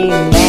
feeling